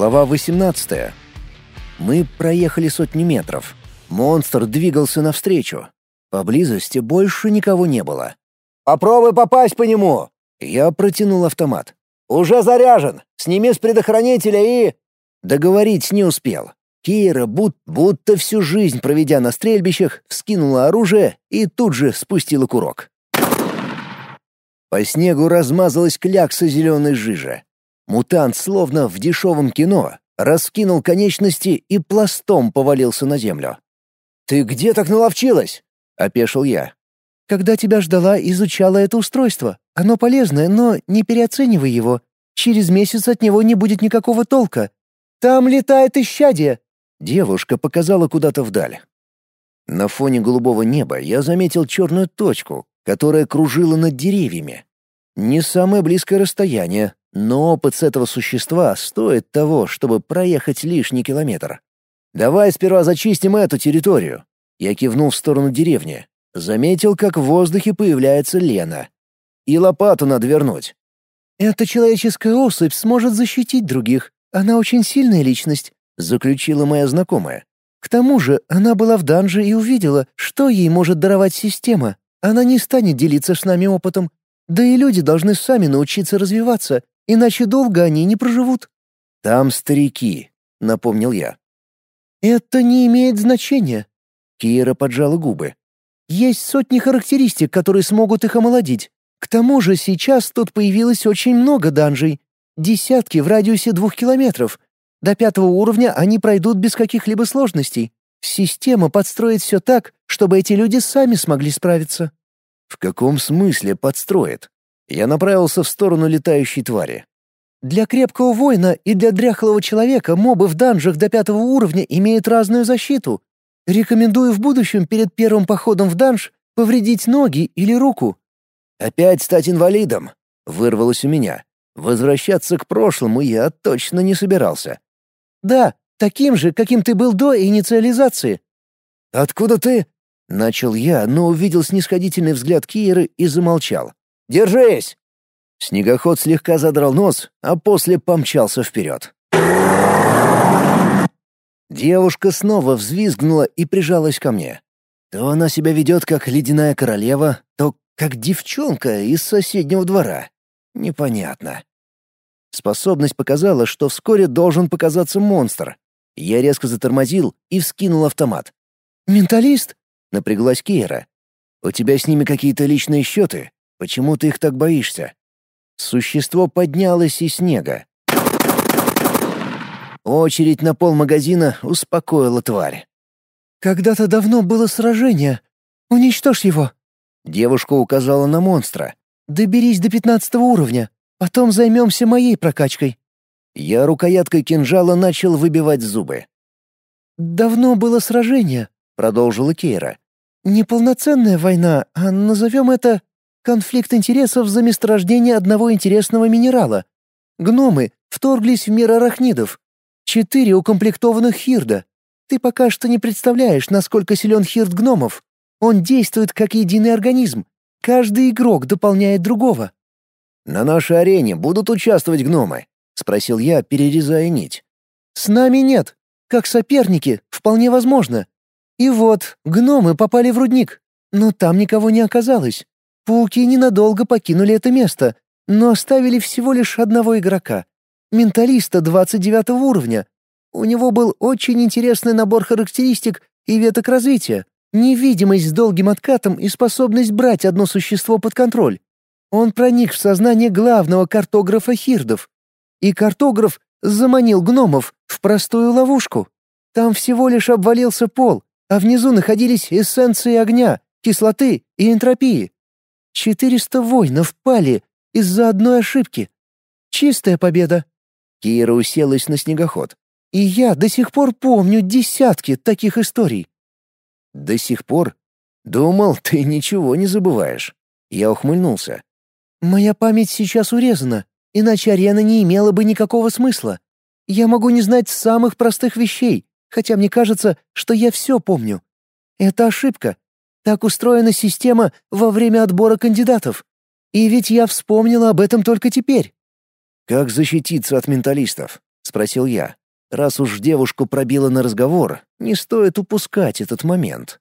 Глава 18. Мы проехали сотни метров. Монстр двигался навстречу. Поблизости больше никого не было. «Попробуй попасть по нему!» Я протянул автомат. «Уже заряжен! Сними с предохранителя и...» Договорить не успел. Кира, буд будто всю жизнь проведя на стрельбищах, вскинула оружие и тут же спустила курок. По снегу размазалась клякса зеленой жижи. Мутант, словно в дешевом кино, раскинул конечности и пластом повалился на землю. «Ты где так наловчилась?» — опешил я. «Когда тебя ждала, изучала это устройство. Оно полезное, но не переоценивай его. Через месяц от него не будет никакого толка. Там летает исчадие!» Девушка показала куда-то вдаль. На фоне голубого неба я заметил черную точку, которая кружила над деревьями. Не самое близкое расстояние, но опыт с этого существа стоит того, чтобы проехать лишний километр. «Давай сперва зачистим эту территорию». Я кивнул в сторону деревни. Заметил, как в воздухе появляется Лена. «И лопату надо вернуть». «Эта человеческая особь сможет защитить других. Она очень сильная личность», — заключила моя знакомая. «К тому же она была в данже и увидела, что ей может даровать система. Она не станет делиться с нами опытом. Да и люди должны сами научиться развиваться, иначе долго они не проживут». «Там старики», — напомнил я. «Это не имеет значения». Кира поджала губы. «Есть сотни характеристик, которые смогут их омолодить. К тому же сейчас тут появилось очень много данжей. Десятки в радиусе двух километров. До пятого уровня они пройдут без каких-либо сложностей. Система подстроит все так, чтобы эти люди сами смогли справиться». «В каком смысле подстроит?» Я направился в сторону летающей твари. Для крепкого воина и для дряхлого человека мобы в данжах до пятого уровня имеют разную защиту. Рекомендую в будущем перед первым походом в данж повредить ноги или руку. «Опять стать инвалидом?» — вырвалось у меня. Возвращаться к прошлому я точно не собирался. «Да, таким же, каким ты был до инициализации». «Откуда ты?» — начал я, но увидел снисходительный взгляд Киеры и замолчал. Держись!» Снегоход слегка задрал нос, а после помчался вперед. Девушка снова взвизгнула и прижалась ко мне. То она себя ведет как ледяная королева, то как девчонка из соседнего двора. Непонятно. Способность показала, что вскоре должен показаться монстр. Я резко затормозил и вскинул автомат. «Менталист?» — напряглась Кейра. «У тебя с ними какие-то личные счеты?» Почему ты их так боишься?» Существо поднялось из снега. Очередь на пол магазина успокоила тварь. «Когда-то давно было сражение. Уничтожь его!» Девушка указала на монстра. «Доберись до пятнадцатого уровня. Потом займемся моей прокачкой». Я рукояткой кинжала начал выбивать зубы. «Давно было сражение», — продолжила Кейра. «Неполноценная война, а назовем это Конфликт интересов за месторождение одного интересного минерала. Гномы вторглись в мир арахнидов. Четыре укомплектованных хирда. Ты пока что не представляешь, насколько силен хирд гномов. Он действует как единый организм. Каждый игрок дополняет другого. «На нашей арене будут участвовать гномы?» — спросил я, перерезая нить. «С нами нет. Как соперники, вполне возможно. И вот, гномы попали в рудник. Но там никого не оказалось. Пауки ненадолго покинули это место, но оставили всего лишь одного игрока. Менталиста 29 уровня. У него был очень интересный набор характеристик и веток развития. Невидимость с долгим откатом и способность брать одно существо под контроль. Он проник в сознание главного картографа Хирдов. И картограф заманил гномов в простую ловушку. Там всего лишь обвалился пол, а внизу находились эссенции огня, кислоты и энтропии. Четыреста воинов пали из-за одной ошибки. Чистая победа. Кира уселась на снегоход. И я до сих пор помню десятки таких историй. До сих пор? Думал, ты ничего не забываешь. Я ухмыльнулся. Моя память сейчас урезана, иначе арена не имела бы никакого смысла. Я могу не знать самых простых вещей, хотя мне кажется, что я все помню. Это ошибка, так устроена система во время отбора кандидатов. И ведь я вспомнила об этом только теперь». «Как защититься от менталистов?» — спросил я. Раз уж девушку пробило на разговор, не стоит упускать этот момент.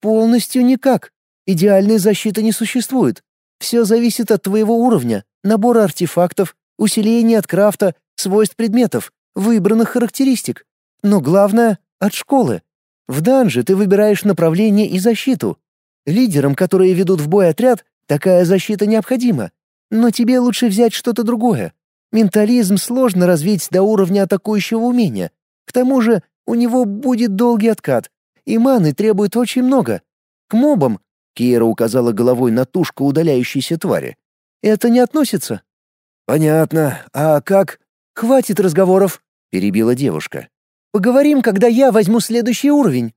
«Полностью никак. Идеальной защиты не существует. Все зависит от твоего уровня, набора артефактов, усиления от крафта, свойств предметов, выбранных характеристик. Но главное — от школы. В данже ты выбираешь направление и защиту. Лидерам, которые ведут в бой отряд, такая защита необходима. Но тебе лучше взять что-то другое. Ментализм сложно развить до уровня атакующего умения. К тому же у него будет долгий откат, и маны требует очень много. К мобам, Кира указала головой на тушку удаляющейся твари, это не относится. Понятно. А как? Хватит разговоров, перебила девушка. Поговорим, когда я возьму следующий уровень.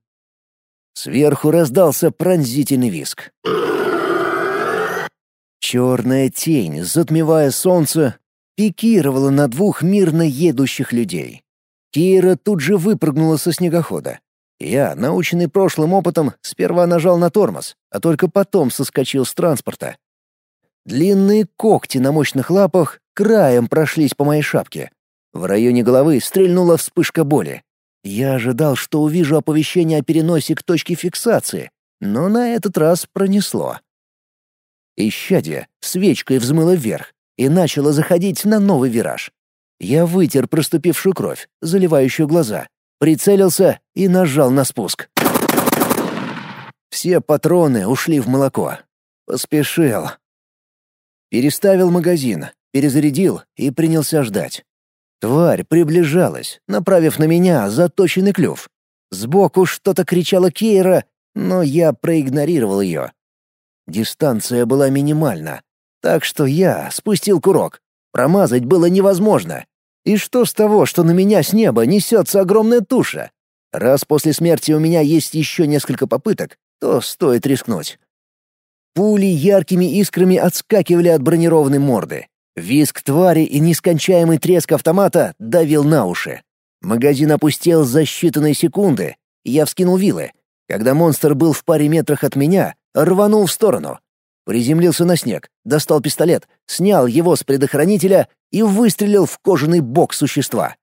Сверху раздался пронзительный визг. Черная тень, затмевая солнце, пикировала на двух мирно едущих людей. Кира тут же выпрыгнула со снегохода. Я, наученный прошлым опытом, сперва нажал на тормоз, а только потом соскочил с транспорта. Длинные когти на мощных лапах краем прошлись по моей шапке. В районе головы стрельнула вспышка боли. Я ожидал, что увижу оповещение о переносе к точке фиксации, но на этот раз пронесло. Исчадие свечкой взмыло вверх, и начала заходить на новый вираж. Я вытер проступившую кровь, заливающую глаза, прицелился и нажал на спуск. Все патроны ушли в молоко. Поспешил. Переставил магазин, перезарядил и принялся ждать. Тварь приближалась, направив на меня заточенный клюв. Сбоку что-то кричала Кейра, но я проигнорировал ее. Дистанция была минимальна, так что я спустил курок. Промазать было невозможно. И что с того, что на меня с неба несется огромная туша? Раз после смерти у меня есть еще несколько попыток, то стоит рискнуть. Пули яркими искрами отскакивали от бронированной морды. Визг твари и нескончаемый треск автомата давил на уши. Магазин опустел за считанные секунды. Я вскинул вилы. Когда монстр был в паре метрах от меня, рванул в сторону. Приземлился на снег, достал пистолет, снял его с предохранителя и выстрелил в кожаный бок существа.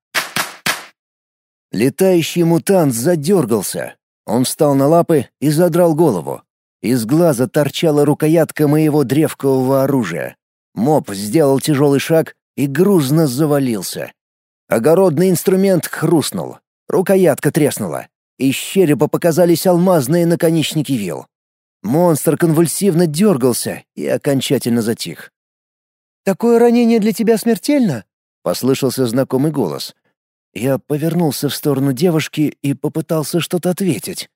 Летающий мутант задергался. Он встал на лапы и задрал голову. Из глаза торчала рукоятка моего древкового оружия. Моб сделал тяжелый шаг и грузно завалился. Огородный инструмент хрустнул. Рукоятка треснула. Из черепа показались алмазные наконечники вил. Монстр конвульсивно дергался и окончательно затих. «Такое ранение для тебя смертельно?» — послышался знакомый голос. Я повернулся в сторону девушки и попытался что-то ответить.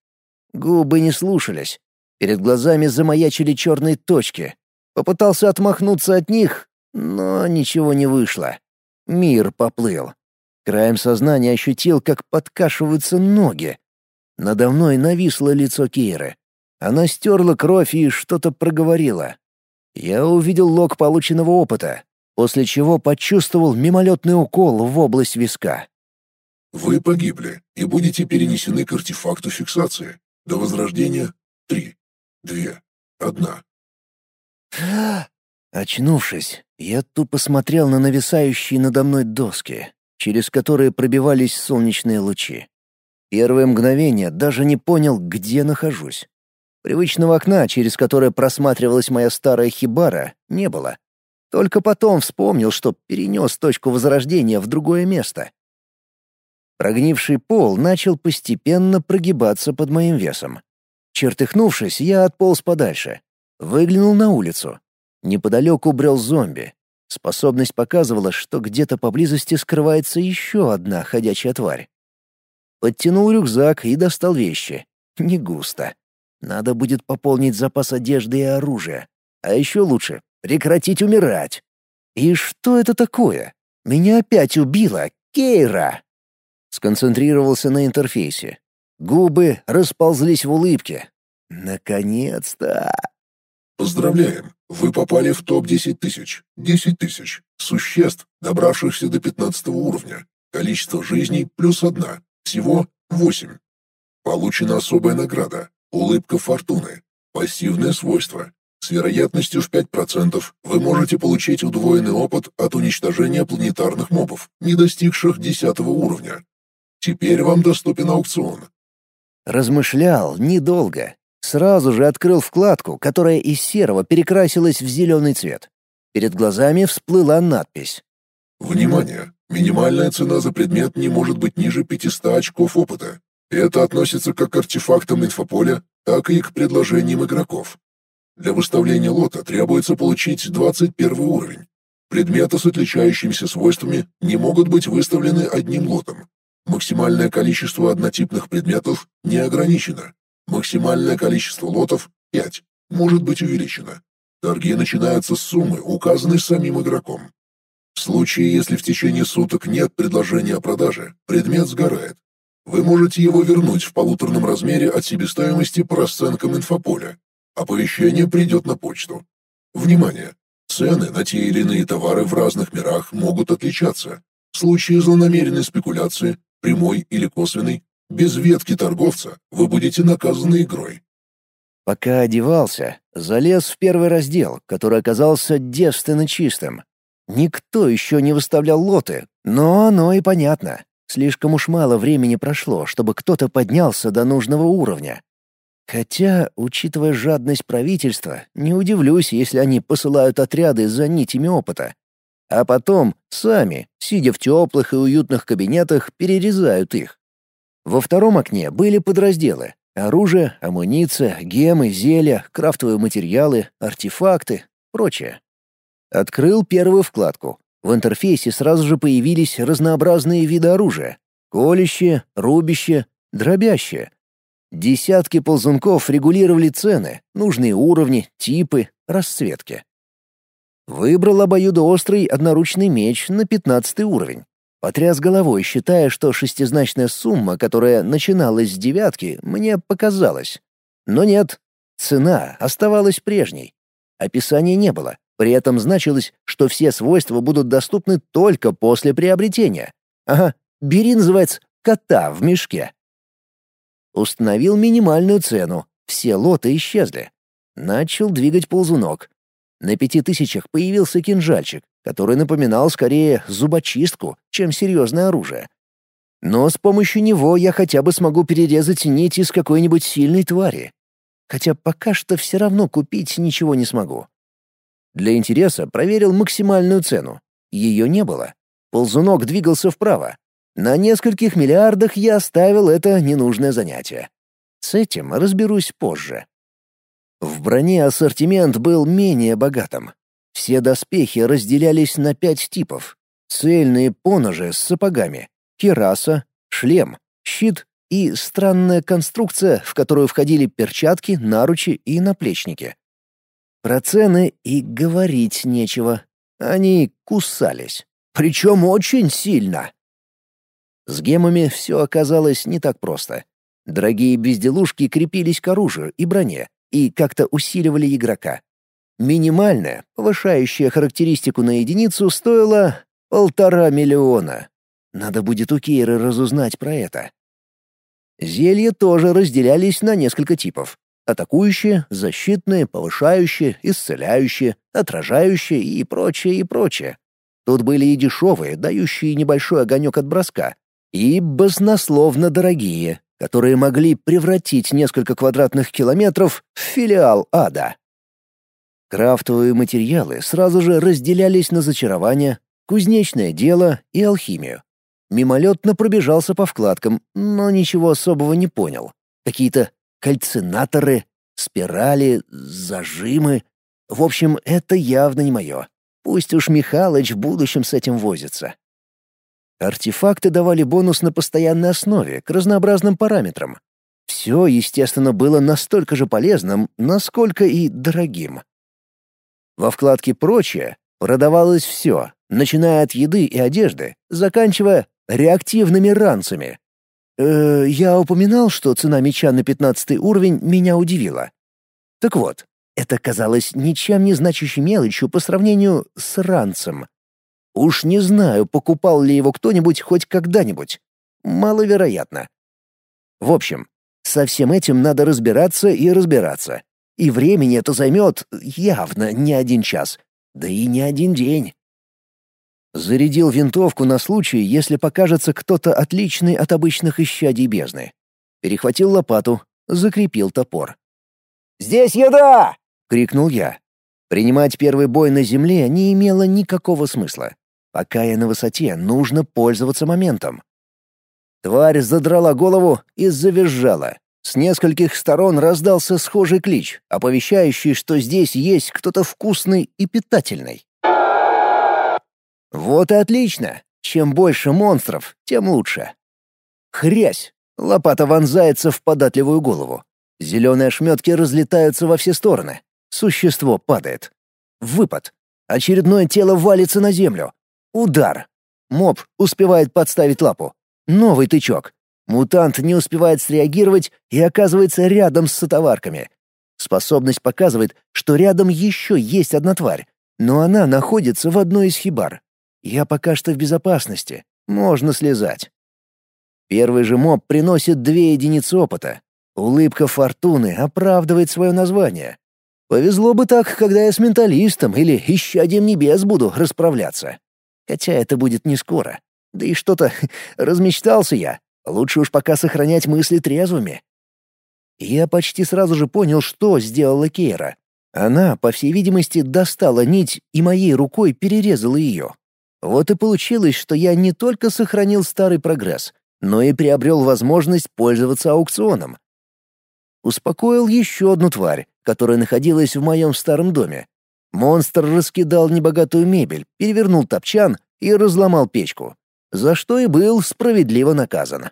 Губы не слушались. Перед глазами замаячили черные точки. Попытался отмахнуться от них, но ничего не вышло. Мир поплыл. Краем сознания ощутил, как подкашиваются ноги. Надо мной нависло лицо Киры. Она стерла кровь и что-то проговорила. Я увидел лог полученного опыта, после чего почувствовал мимолетный укол в область виска. Вы погибли и будете перенесены к артефакту фиксации. До возрождения — три, две, одна. Очнувшись, я тупо смотрел на нависающие надо мной доски, через которые пробивались солнечные лучи. Первое мгновение даже не понял, где нахожусь. Привычного окна, через которое просматривалась моя старая хибара, не было. Только потом вспомнил, что перенес точку возрождения в другое место. Прогнивший пол начал постепенно прогибаться под моим весом. Чертыхнувшись, я отполз подальше. Выглянул на улицу. Неподалеку брел зомби. Способность показывала, что где-то поблизости скрывается еще одна ходячая тварь. Подтянул рюкзак и достал вещи. Не густо. Надо будет пополнить запас одежды и оружия. А еще лучше — прекратить умирать. И что это такое? Меня опять убила Кейра. Сконцентрировался на интерфейсе. Губы расползлись в улыбке. Наконец-то! Поздравляем! Вы попали в топ-10 тысяч. 10 тысяч. Существ, добравшихся до 15 уровня. Количество жизней плюс одна. Всего 8. Получена особая награда. Улыбка фортуны. Пассивное свойство. С вероятностью в 5% вы можете получить удвоенный опыт от уничтожения планетарных мобов, не достигших 10 уровня. Теперь вам доступен аукцион. Размышлял недолго. Сразу же открыл вкладку, которая из серого перекрасилась в зеленый цвет. Перед глазами всплыла надпись. Внимание! Минимальная цена за предмет не может быть ниже 500 очков опыта. Это относится как к артефактам инфополя, так и к предложениям игроков. Для выставления лота требуется получить 21 уровень. Предметы с отличающимися свойствами не могут быть выставлены одним лотом. Максимальное количество однотипных предметов не ограничено. Максимальное количество лотов — 5, может быть увеличено. Торги начинаются с суммы, указанной самим игроком. В случае, если в течение суток нет предложения о продаже, предмет сгорает. Вы можете его вернуть в полуторном размере от себестоимости по расценкам инфополя, Оповещение придет на почту. Внимание! Цены на те или иные товары в разных мирах могут отличаться. В случае злонамеренной спекуляции, прямой или косвенной, без ветки торговца вы будете наказаны игрой. Пока одевался, залез в первый раздел, который оказался девственно чистым. Никто еще не выставлял лоты, но оно и понятно. Слишком уж мало времени прошло, чтобы кто-то поднялся до нужного уровня. Хотя, учитывая жадность правительства, не удивлюсь, если они посылают отряды за нитями опыта. А потом сами, сидя в теплых и уютных кабинетах, перерезают их. Во втором окне были подразделы — оружие, амуниция, гемы, зелья, крафтовые материалы, артефакты, прочее. Открыл первую вкладку. В интерфейсе сразу же появились разнообразные виды оружия — колющее, рубящее, дробящее — Десятки ползунков регулировали цены, нужные уровни, типы, расцветки. Выбрал обоюдоострый одноручный меч на пятнадцатый уровень. Потряс головой, считая, что шестизначная сумма, которая начиналась с девятки, мне показалась. Но нет, цена оставалась прежней. Описания не было, при этом значилось, что все свойства будут доступны только после приобретения. Ага, бери, называется, кота в мешке. Установил минимальную цену. Все лоты исчезли. Начал двигать ползунок. На пяти тысячах появился кинжальчик, который напоминал скорее зубочистку, чем серьезное оружие. Но с помощью него я хотя бы смогу перерезать нить из какой-нибудь сильной твари. Хотя пока что все равно купить ничего не смогу. Для интереса проверил максимальную цену. Ее не было. Ползунок двигался вправо. На нескольких миллиардах я оставил это ненужное занятие. С этим разберусь позже. В броне ассортимент был менее богатым. Все доспехи разделялись на пять типов. Цельные поножи с сапогами, кираса, шлем, щит и странная конструкция, в которую входили перчатки, наручи и наплечники. Про цены и говорить нечего. Они кусались. Причем очень сильно. С гемами все оказалось не так просто. Дорогие безделушки крепились к оружию и броне и как-то усиливали игрока. Минимальная, повышающая характеристику на единицу, стоила полтора миллиона. Надо будет у Кейры разузнать про это. Зелья тоже разделялись на несколько типов. Атакующие, защитные, повышающие, исцеляющие, отражающие и прочее, и прочее. Тут были и дешевые, дающие небольшой огонек от броска, и баснословно дорогие, которые могли превратить несколько квадратных километров в филиал ада. Крафтовые материалы сразу же разделялись на зачарование, кузнечное дело и алхимию. Мимолетно пробежался по вкладкам, но ничего особого не понял. Какие-то кальцинаторы, спирали, зажимы. В общем, это явно не мое. Пусть уж Михалыч в будущем с этим возится. Артефакты давали бонус на постоянной основе к разнообразным параметрам. Все, естественно, было настолько же полезным, насколько и дорогим. Во вкладке «Прочее» продавалось все, начиная от еды и одежды, заканчивая реактивными ранцами. Э, я упоминал, что цена меча на пятнадцатый уровень меня удивила. Так вот, это казалось ничем не значащей мелочью по сравнению с ранцем, Уж не знаю, покупал ли его кто-нибудь хоть когда-нибудь. Маловероятно. В общем, со всем этим надо разбираться и разбираться. И времени это займет явно не один час, да и не один день. Зарядил винтовку на случай, если покажется кто-то отличный от обычных исчадий бездны. Перехватил лопату, закрепил топор. «Здесь еда!» — крикнул я. Принимать первый бой на земле не имело никакого смысла. Пока я на высоте, нужно пользоваться моментом. Тварь задрала голову и завизжала. С нескольких сторон раздался схожий клич, оповещающий, что здесь есть кто-то вкусный и питательный. Вот и отлично. Чем больше монстров, тем лучше. Хрясь! Лопата вонзается в податливую голову. Зеленые ошметки разлетаются во все стороны. Существо падает. Выпад. Очередное тело валится на землю. Удар. Моб успевает подставить лапу. Новый тычок. Мутант не успевает среагировать и оказывается рядом с сотоварками. Способность показывает, что рядом еще есть одна тварь, но она находится в одной из хибар. Я пока что в безопасности. Можно слезать. Первый же моб приносит две единицы опыта. Улыбка фортуны оправдывает свое название. Повезло бы так, когда я с менталистом или исчадием небес буду расправляться. Хотя это будет не скоро. Да и что-то размечтался я. Лучше уж пока сохранять мысли трезвыми. Я почти сразу же понял, что сделала Кейра. Она, по всей видимости, достала нить и моей рукой перерезала ее. Вот и получилось, что я не только сохранил старый прогресс, но и приобрел возможность пользоваться аукционом. Успокоил еще одну тварь, которая находилась в моем старом доме. Монстр раскидал небогатую мебель, перевернул топчан и разломал печку, за что и был справедливо наказан.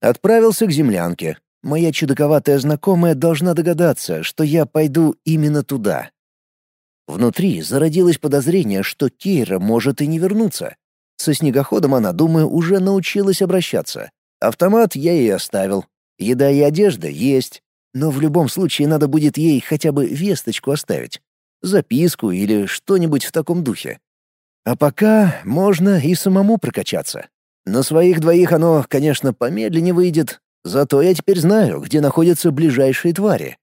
Отправился к землянке. Моя чудаковатая знакомая должна догадаться, что я пойду именно туда. Внутри зародилось подозрение, что Кейра может и не вернуться. Со снегоходом она, думаю, уже научилась обращаться. Автомат я ей оставил. Еда и одежда есть. Но в любом случае надо будет ей хотя бы весточку оставить. Записку или что-нибудь в таком духе. А пока можно и самому прокачаться. На своих двоих оно, конечно, помедленнее выйдет, зато я теперь знаю, где находятся ближайшие твари.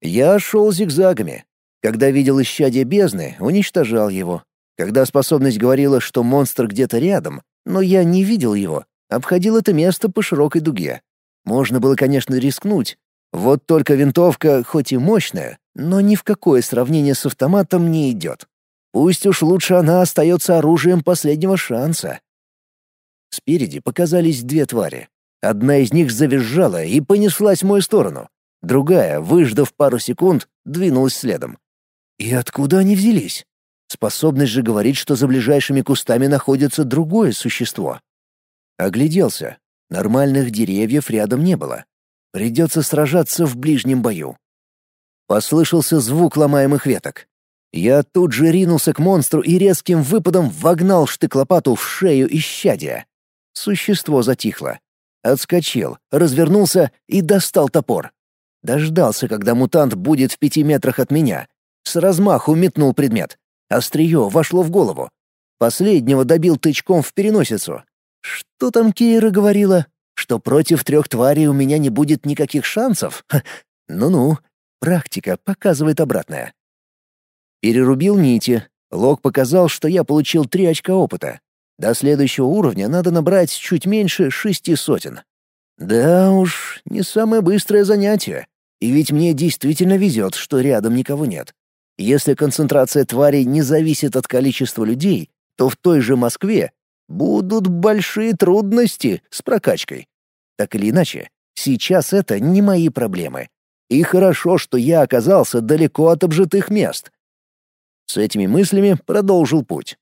Я шел зигзагами, когда видел исчадие бездны, уничтожал его. Когда способность говорила, что монстр где-то рядом, но я не видел его, обходил это место по широкой дуге. Можно было, конечно, рискнуть. Вот только винтовка, хоть и мощная, но ни в какое сравнение с автоматом не идет. Пусть уж лучше она остается оружием последнего шанса. Спереди показались две твари. Одна из них завизжала и понеслась в мою сторону. Другая, выждав пару секунд, двинулась следом. И откуда они взялись? Способность же говорить, что за ближайшими кустами находится другое существо. Огляделся. Нормальных деревьев рядом не было. Придется сражаться в ближнем бою. Послышался звук ломаемых веток. Я тут же ринулся к монстру и резким выпадом вогнал штык-лопату в шею исчадия. Существо затихло. Отскочил, развернулся и достал топор. Дождался, когда мутант будет в пяти метрах от меня, с размаху метнул предмет. Острие вошло в голову. Последнего добил тычком в переносицу. Что там Кейра говорила? Что против трех тварей у меня не будет никаких шансов? Ну-ну, практика показывает обратное. Перерубил нити. Лог показал, что я получил три очка опыта. До следующего уровня надо набрать чуть меньше шести сотен. Да уж, не самое быстрое занятие. И ведь мне действительно везет, что рядом никого нет. Если концентрация тварей не зависит от количества людей, то в той же Москве будут большие трудности с прокачкой. Так или иначе, сейчас это не мои проблемы. И хорошо, что я оказался далеко от обжитых мест. С этими мыслями продолжил путь.